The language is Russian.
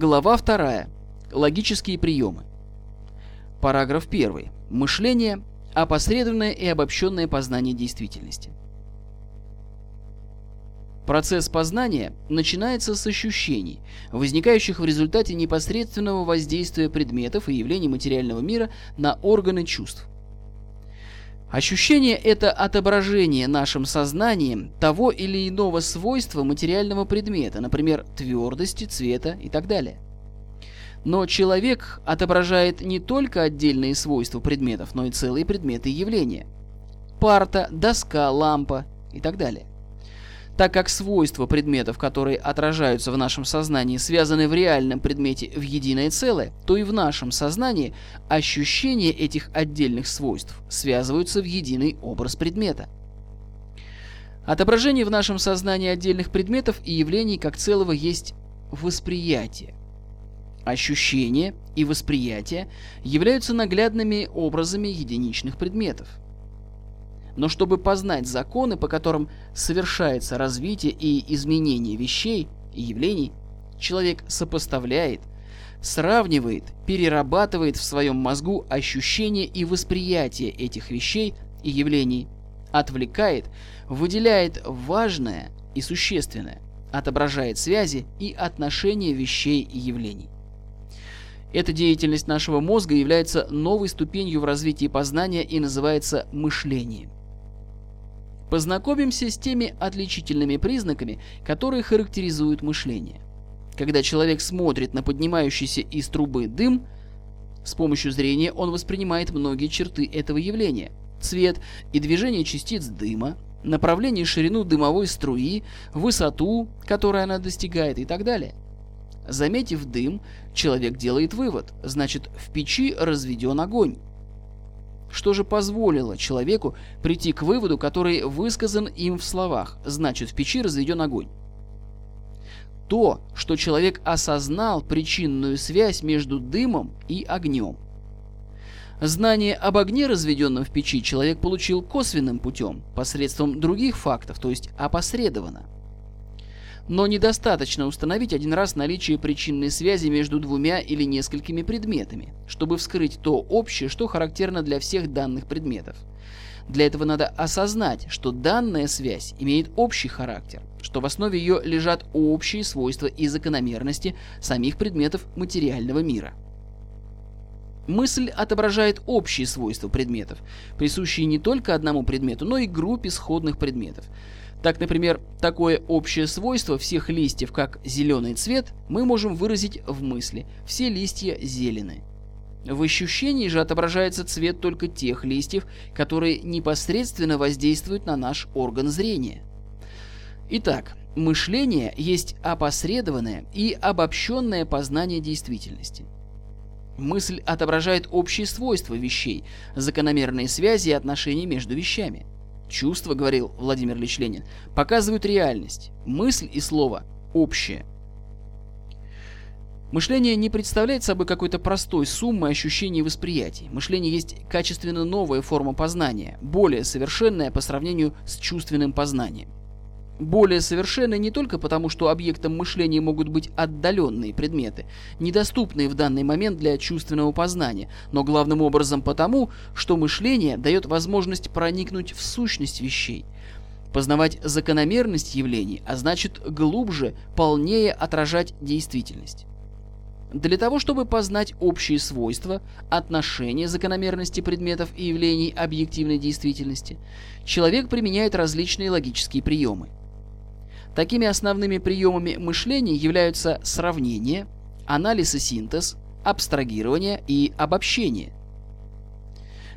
Глава 2. Логические приемы. Параграф 1. Мышление – опосредованное и обобщенное познание действительности. Процесс познания начинается с ощущений, возникающих в результате непосредственного воздействия предметов и явлений материального мира на органы чувств. Ощущение – это отображение нашим сознанием того или иного свойства материального предмета, например, твердости, цвета и так далее. Но человек отображает не только отдельные свойства предметов, но и целые предметы и явления. Парта, доска, лампа и так далее. Так как свойства предметов, которые отражаются в нашем сознании, связаны в реальном предмете в единое целое, то и в нашем сознании ощущения этих отдельных свойств связываются в единый образ предмета. Отображение в нашем сознании отдельных предметов и явлений как целого есть восприятие. Ощущение и восприятие являются наглядными образами единичных предметов. Но чтобы познать законы, по которым совершается развитие и изменение вещей и явлений, человек сопоставляет, сравнивает, перерабатывает в своем мозгу ощущения и восприятие этих вещей и явлений, отвлекает, выделяет важное и существенное, отображает связи и отношения вещей и явлений. Эта деятельность нашего мозга является новой ступенью в развитии познания и называется мышлением. Познакомимся с теми отличительными признаками, которые характеризуют мышление. Когда человек смотрит на поднимающийся из трубы дым, с помощью зрения он воспринимает многие черты этого явления. Цвет и движение частиц дыма, направление и ширину дымовой струи, высоту, которой она достигает и так далее. Заметив дым, человек делает вывод, значит в печи разведен огонь. Что же позволило человеку прийти к выводу, который высказан им в словах, значит в печи разведен огонь? То, что человек осознал причинную связь между дымом и огнем. Знание об огне, разведенном в печи, человек получил косвенным путем, посредством других фактов, то есть опосредованно. Но недостаточно установить один раз наличие причинной связи между двумя или несколькими предметами, чтобы вскрыть то общее, что характерно для всех данных предметов. Для этого надо осознать, что данная связь имеет общий характер, что в основе ее лежат общие свойства и закономерности самих предметов материального мира. Мысль отображает общие свойства предметов, присущие не только одному предмету, но и группе сходных предметов. Так, например, такое общее свойство всех листьев, как зеленый цвет, мы можем выразить в мысли «все листья зелены». В ощущении же отображается цвет только тех листьев, которые непосредственно воздействуют на наш орган зрения. Итак, мышление есть опосредованное и обобщенное познание действительности. Мысль отображает общие свойства вещей, закономерные связи и отношения между вещами. Чувства, говорил Владимир Ильич Ленин, показывают реальность. Мысль и слово общее. Мышление не представляет собой какой-то простой суммы ощущений и восприятий. Мышление есть качественно новая форма познания, более совершенная по сравнению с чувственным познанием более совершенны не только потому, что объектом мышления могут быть отдаленные предметы, недоступные в данный момент для чувственного познания, но главным образом потому, что мышление дает возможность проникнуть в сущность вещей, познавать закономерность явлений, а значит глубже, полнее отражать действительность. Для того, чтобы познать общие свойства, отношения закономерности предметов и явлений объективной действительности, человек применяет различные логические приемы – Такими основными приемами мышления являются сравнение, анализ и синтез, абстрагирование и обобщение.